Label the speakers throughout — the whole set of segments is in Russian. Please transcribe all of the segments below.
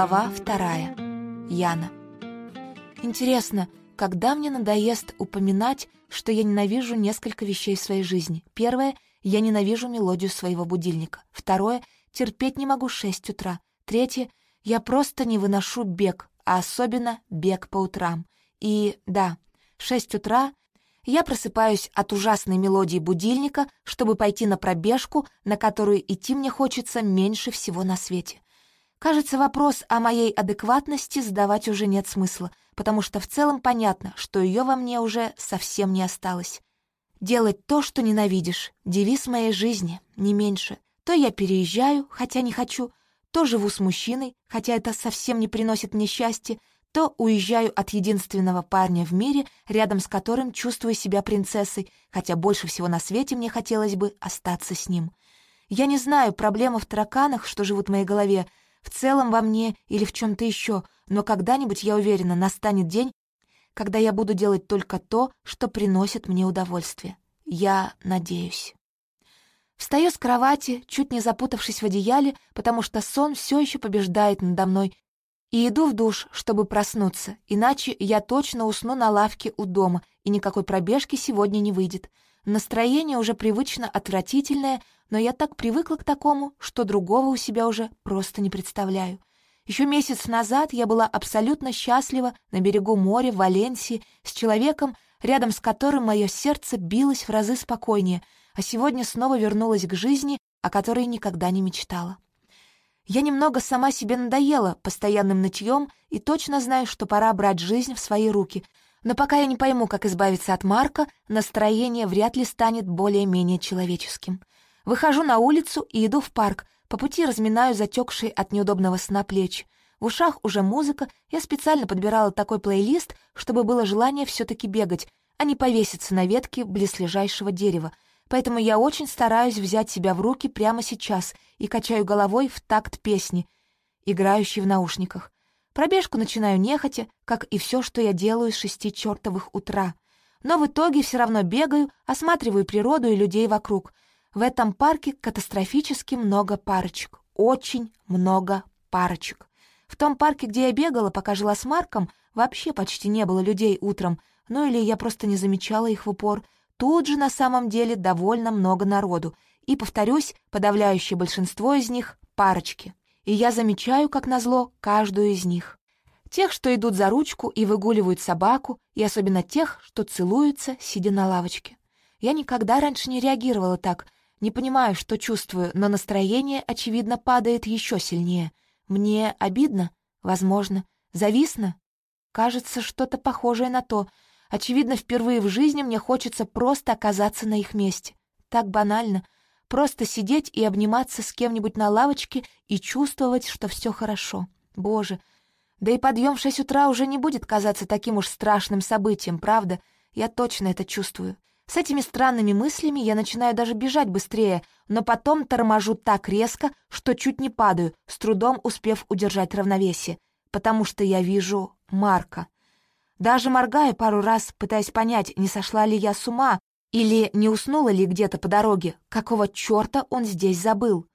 Speaker 1: Глава вторая. Яна. Интересно, когда мне надоест упоминать, что я ненавижу несколько вещей в своей жизни? Первое — я ненавижу мелодию своего будильника. Второе — терпеть не могу 6 утра. Третье — я просто не выношу бег, а особенно бег по утрам. И да, 6 утра я просыпаюсь от ужасной мелодии будильника, чтобы пойти на пробежку, на которую идти мне хочется меньше всего на свете. Кажется, вопрос о моей адекватности задавать уже нет смысла, потому что в целом понятно, что ее во мне уже совсем не осталось. Делать то, что ненавидишь — девиз моей жизни, не меньше. То я переезжаю, хотя не хочу, то живу с мужчиной, хотя это совсем не приносит мне счастья, то уезжаю от единственного парня в мире, рядом с которым чувствую себя принцессой, хотя больше всего на свете мне хотелось бы остаться с ним. Я не знаю, проблема в тараканах, что живут в моей голове, в целом во мне или в чем-то еще, но когда-нибудь, я уверена, настанет день, когда я буду делать только то, что приносит мне удовольствие. Я надеюсь. Встаю с кровати, чуть не запутавшись в одеяле, потому что сон все еще побеждает надо мной, и иду в душ, чтобы проснуться, иначе я точно усну на лавке у дома, и никакой пробежки сегодня не выйдет. Настроение уже привычно отвратительное, но я так привыкла к такому, что другого у себя уже просто не представляю. Еще месяц назад я была абсолютно счастлива на берегу моря в Валенсии с человеком, рядом с которым мое сердце билось в разы спокойнее, а сегодня снова вернулась к жизни, о которой никогда не мечтала. Я немного сама себе надоела постоянным нытьем и точно знаю, что пора брать жизнь в свои руки — но пока я не пойму, как избавиться от Марка, настроение вряд ли станет более-менее человеческим. Выхожу на улицу и иду в парк, по пути разминаю затекшие от неудобного сна плечи. В ушах уже музыка, я специально подбирала такой плейлист, чтобы было желание все-таки бегать, а не повеситься на ветке близлежащего дерева. Поэтому я очень стараюсь взять себя в руки прямо сейчас и качаю головой в такт песни, играющей в наушниках. Пробежку начинаю нехотя, как и все, что я делаю с шести чертовых утра. Но в итоге все равно бегаю, осматриваю природу и людей вокруг. В этом парке катастрофически много парочек. Очень много парочек. В том парке, где я бегала, пока жила с Марком, вообще почти не было людей утром, ну или я просто не замечала их в упор. Тут же на самом деле довольно много народу. И, повторюсь, подавляющее большинство из них — парочки и я замечаю, как назло, каждую из них. Тех, что идут за ручку и выгуливают собаку, и особенно тех, что целуются, сидя на лавочке. Я никогда раньше не реагировала так, не понимаю, что чувствую, но настроение, очевидно, падает еще сильнее. Мне обидно? Возможно. Зависно? Кажется, что-то похожее на то. Очевидно, впервые в жизни мне хочется просто оказаться на их месте. Так банально — Просто сидеть и обниматься с кем-нибудь на лавочке и чувствовать, что все хорошо. Боже, да и подъем в шесть утра уже не будет казаться таким уж страшным событием, правда? Я точно это чувствую. С этими странными мыслями я начинаю даже бежать быстрее, но потом торможу так резко, что чуть не падаю, с трудом успев удержать равновесие, потому что я вижу Марка. Даже моргаю пару раз, пытаясь понять, не сошла ли я с ума, или не уснула ли где-то по дороге? Какого черта он здесь забыл?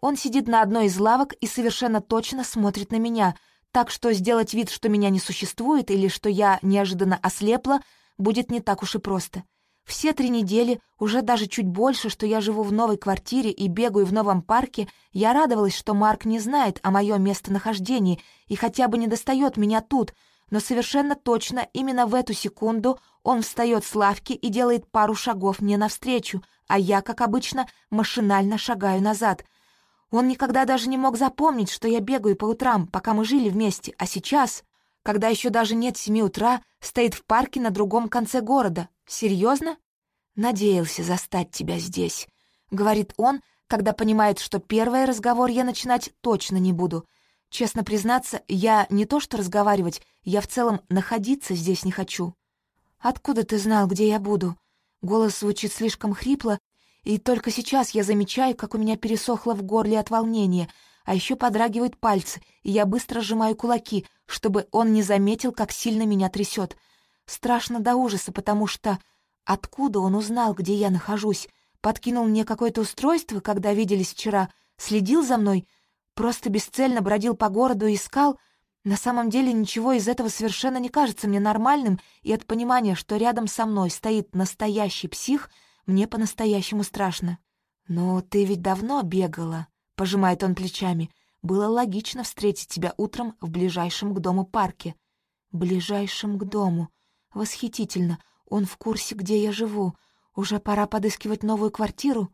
Speaker 1: Он сидит на одной из лавок и совершенно точно смотрит на меня, так что сделать вид, что меня не существует или что я неожиданно ослепла, будет не так уж и просто. Все три недели, уже даже чуть больше, что я живу в новой квартире и бегаю в новом парке, я радовалась, что Марк не знает о моем местонахождении и хотя бы не достает меня тут — но совершенно точно именно в эту секунду он встает с лавки и делает пару шагов мне навстречу, а я, как обычно, машинально шагаю назад. Он никогда даже не мог запомнить, что я бегаю по утрам, пока мы жили вместе, а сейчас, когда еще даже нет семи утра, стоит в парке на другом конце города. Серьезно? Надеялся застать тебя здесь, — говорит он, когда понимает, что первый разговор я начинать точно не буду — Честно признаться, я не то что разговаривать, я в целом находиться здесь не хочу. «Откуда ты знал, где я буду?» Голос звучит слишком хрипло, и только сейчас я замечаю, как у меня пересохло в горле от волнения, а еще подрагивают пальцы, и я быстро сжимаю кулаки, чтобы он не заметил, как сильно меня трясет. Страшно до ужаса, потому что... Откуда он узнал, где я нахожусь? Подкинул мне какое-то устройство, когда виделись вчера? Следил за мной? Просто бесцельно бродил по городу и искал. На самом деле ничего из этого совершенно не кажется мне нормальным, и от понимания, что рядом со мной стоит настоящий псих, мне по-настоящему страшно. «Но ты ведь давно бегала», — пожимает он плечами. «Было логично встретить тебя утром в ближайшем к дому парке». «Ближайшем к дому. Восхитительно. Он в курсе, где я живу. Уже пора подыскивать новую квартиру?»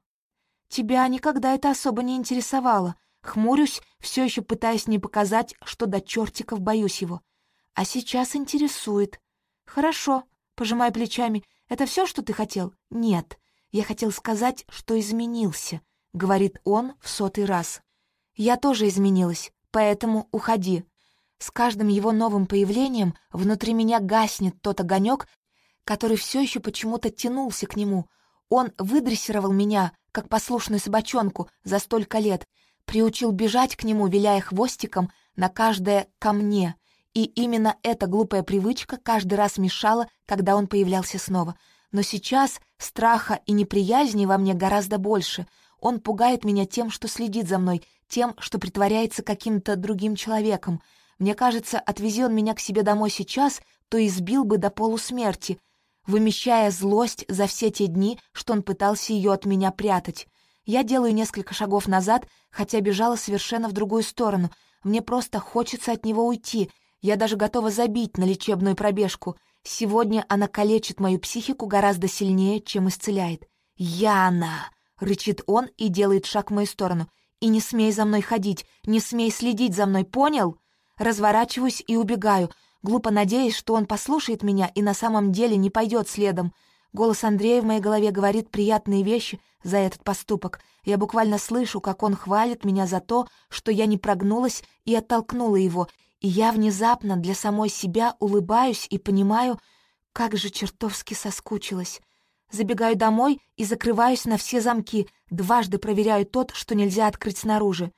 Speaker 1: «Тебя никогда это особо не интересовало», Хмурюсь, все еще пытаясь не показать, что до чертиков боюсь его. А сейчас интересует. «Хорошо», — пожимая плечами. «Это все, что ты хотел?» «Нет. Я хотел сказать, что изменился», — говорит он в сотый раз. «Я тоже изменилась, поэтому уходи». С каждым его новым появлением внутри меня гаснет тот огонек, который все еще почему-то тянулся к нему. Он выдрессировал меня, как послушную собачонку, за столько лет — приучил бежать к нему, виляя хвостиком на каждое «ко мне». И именно эта глупая привычка каждый раз мешала, когда он появлялся снова. Но сейчас страха и неприязни во мне гораздо больше. Он пугает меня тем, что следит за мной, тем, что притворяется каким-то другим человеком. Мне кажется, отвези он меня к себе домой сейчас, то избил бы до полусмерти, вымещая злость за все те дни, что он пытался ее от меня прятать. Я делаю несколько шагов назад, хотя бежала совершенно в другую сторону. Мне просто хочется от него уйти. Я даже готова забить на лечебную пробежку. Сегодня она калечит мою психику гораздо сильнее, чем исцеляет. «Яна!» — рычит он и делает шаг в мою сторону. «И не смей за мной ходить, не смей следить за мной, понял?» Разворачиваюсь и убегаю, глупо надеясь, что он послушает меня и на самом деле не пойдет следом. Голос Андрея в моей голове говорит приятные вещи за этот поступок. Я буквально слышу, как он хвалит меня за то, что я не прогнулась и оттолкнула его, и я внезапно для самой себя улыбаюсь и понимаю, как же чертовски соскучилась. Забегаю домой и закрываюсь на все замки, дважды проверяю тот, что нельзя открыть снаружи.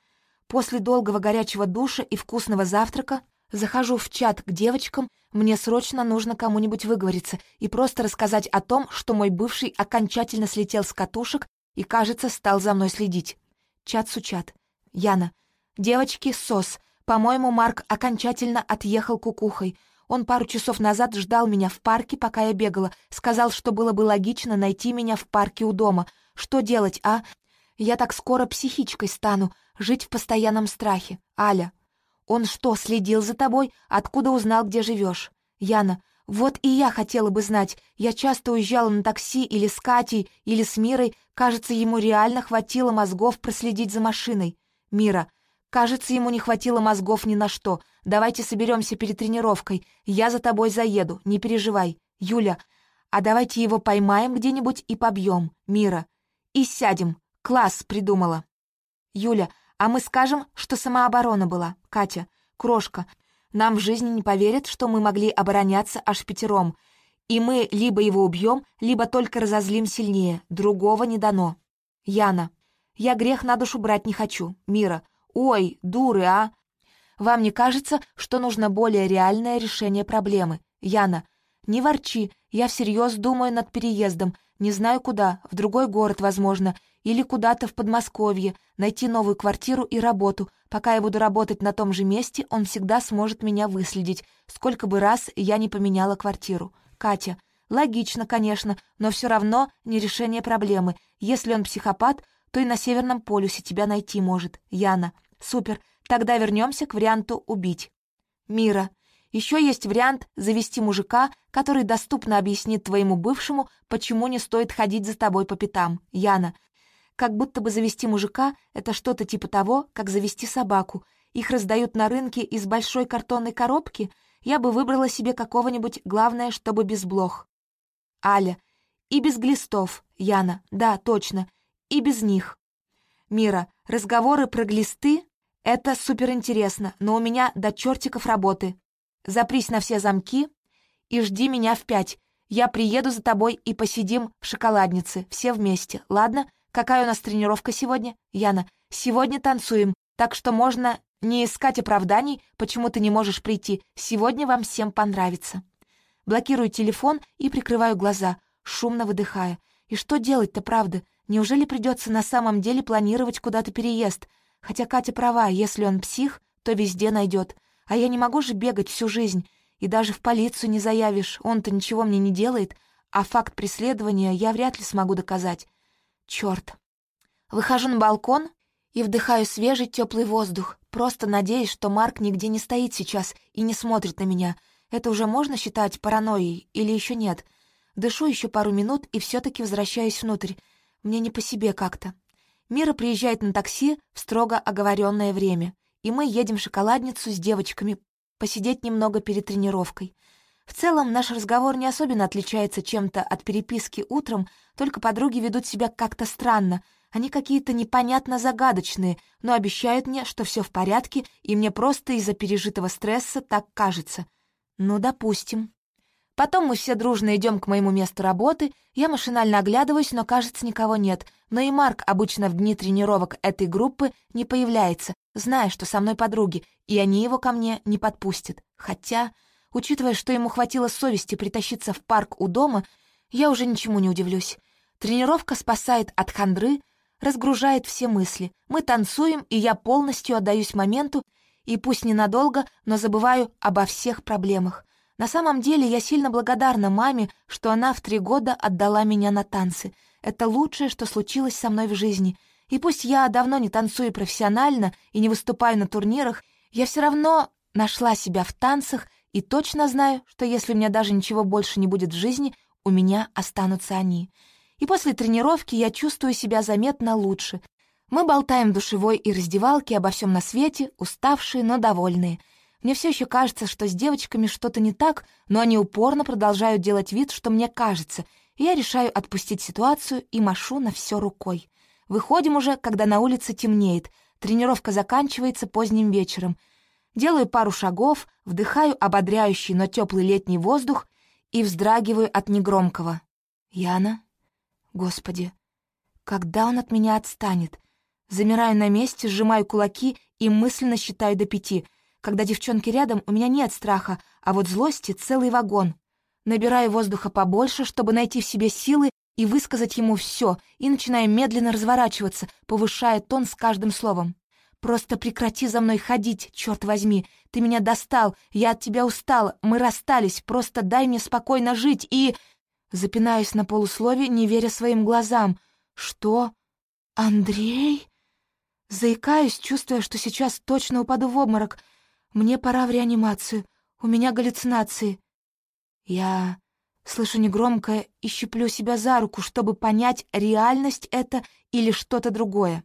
Speaker 1: После долгого горячего душа и вкусного завтрака Захожу в чат к девочкам, мне срочно нужно кому-нибудь выговориться и просто рассказать о том, что мой бывший окончательно слетел с катушек и, кажется, стал за мной следить. Чат-сучат. Яна. Девочки, СОС. По-моему, Марк окончательно отъехал кукухой. Он пару часов назад ждал меня в парке, пока я бегала. Сказал, что было бы логично найти меня в парке у дома. Что делать, а? Я так скоро психичкой стану, жить в постоянном страхе. Аля. Он что, следил за тобой? Откуда узнал, где живешь? Яна, вот и я хотела бы знать. Я часто уезжала на такси или с Катей, или с Мирой. Кажется, ему реально хватило мозгов проследить за машиной. Мира, кажется, ему не хватило мозгов ни на что. Давайте соберемся перед тренировкой. Я за тобой заеду, не переживай. Юля, а давайте его поймаем где-нибудь и побьем. Мира. И сядем. Класс придумала. Юля, а мы скажем, что самооборона была. Катя, крошка, нам в жизни не поверят, что мы могли обороняться аж пятером. И мы либо его убьем, либо только разозлим сильнее. Другого не дано. Яна, я грех на душу брать не хочу. Мира, ой, дуры, а? Вам не кажется, что нужно более реальное решение проблемы? Яна, не ворчи, я всерьез думаю над переездом. Не знаю куда, в другой город, возможно, или куда-то в Подмосковье, найти новую квартиру и работу. Пока я буду работать на том же месте, он всегда сможет меня выследить, сколько бы раз я не поменяла квартиру. Катя. Логично, конечно, но все равно не решение проблемы. Если он психопат, то и на Северном полюсе тебя найти может. Яна. Супер. Тогда вернемся к варианту «убить». Мира. Еще есть вариант завести мужика, который доступно объяснит твоему бывшему, почему не стоит ходить за тобой по пятам. Яна. Как будто бы завести мужика — это что-то типа того, как завести собаку. Их раздают на рынке из большой картонной коробки. Я бы выбрала себе какого-нибудь, главное, чтобы без блох. Аля. И без глистов. Яна. Да, точно. И без них. Мира. Разговоры про глисты — это суперинтересно, но у меня до чертиков работы. Запрись на все замки и жди меня в пять. Я приеду за тобой и посидим в шоколаднице, все вместе, ладно? Какая у нас тренировка сегодня? Яна, сегодня танцуем, так что можно не искать оправданий, почему ты не можешь прийти. Сегодня вам всем понравится. Блокирую телефон и прикрываю глаза, шумно выдыхая. И что делать-то, правда? Неужели придется на самом деле планировать куда-то переезд? Хотя Катя права, если он псих, то везде найдет. А я не могу же бегать всю жизнь. И даже в полицию не заявишь, он-то ничего мне не делает, а факт преследования я вряд ли смогу доказать. Черт. Выхожу на балкон и вдыхаю свежий теплый воздух, просто надеясь, что Марк нигде не стоит сейчас и не смотрит на меня. Это уже можно считать паранойей или еще нет? Дышу еще пару минут и все таки возвращаюсь внутрь. Мне не по себе как-то. Мира приезжает на такси в строго оговоренное время, и мы едем в шоколадницу с девочками посидеть немного перед тренировкой. В целом, наш разговор не особенно отличается чем-то от переписки утром, только подруги ведут себя как-то странно. Они какие-то непонятно загадочные, но обещают мне, что все в порядке, и мне просто из-за пережитого стресса так кажется. Ну, допустим. Потом мы все дружно идем к моему месту работы, я машинально оглядываюсь, но, кажется, никого нет. Но и Марк обычно в дни тренировок этой группы не появляется, зная, что со мной подруги, и они его ко мне не подпустят. Хотя, учитывая, что ему хватило совести притащиться в парк у дома, я уже ничему не удивлюсь. Тренировка спасает от хандры, разгружает все мысли. Мы танцуем, и я полностью отдаюсь моменту, и пусть ненадолго, но забываю обо всех проблемах. На самом деле я сильно благодарна маме, что она в три года отдала меня на танцы. Это лучшее, что случилось со мной в жизни. И пусть я давно не танцую профессионально и не выступаю на турнирах, я все равно нашла себя в танцах и точно знаю, что если у меня даже ничего больше не будет в жизни, у меня останутся они. И после тренировки я чувствую себя заметно лучше. Мы болтаем в душевой и раздевалке обо всем на свете, уставшие, но довольные — мне все еще кажется, что с девочками что-то не так, но они упорно продолжают делать вид, что мне кажется, и я решаю отпустить ситуацию и машу на все рукой. Выходим уже, когда на улице темнеет, тренировка заканчивается поздним вечером. Делаю пару шагов, вдыхаю ободряющий, но теплый летний воздух и вздрагиваю от негромкого. «Яна? Господи, когда он от меня отстанет?» Замираю на месте, сжимаю кулаки и мысленно считаю до пяти — когда девчонки рядом, у меня нет страха, а вот злости целый вагон. Набираю воздуха побольше, чтобы найти в себе силы и высказать ему все, и начинаю медленно разворачиваться, повышая тон с каждым словом. «Просто прекрати за мной ходить, черт возьми! Ты меня достал, я от тебя устала, мы расстались, просто дай мне спокойно жить и...» Запинаюсь на полуслове, не веря своим глазам. «Что? Андрей?» Заикаюсь, чувствуя, что сейчас точно упаду в обморок — мне пора в реанимацию. У меня галлюцинации. Я слышу негромко и щиплю себя за руку, чтобы понять, реальность это или что-то другое.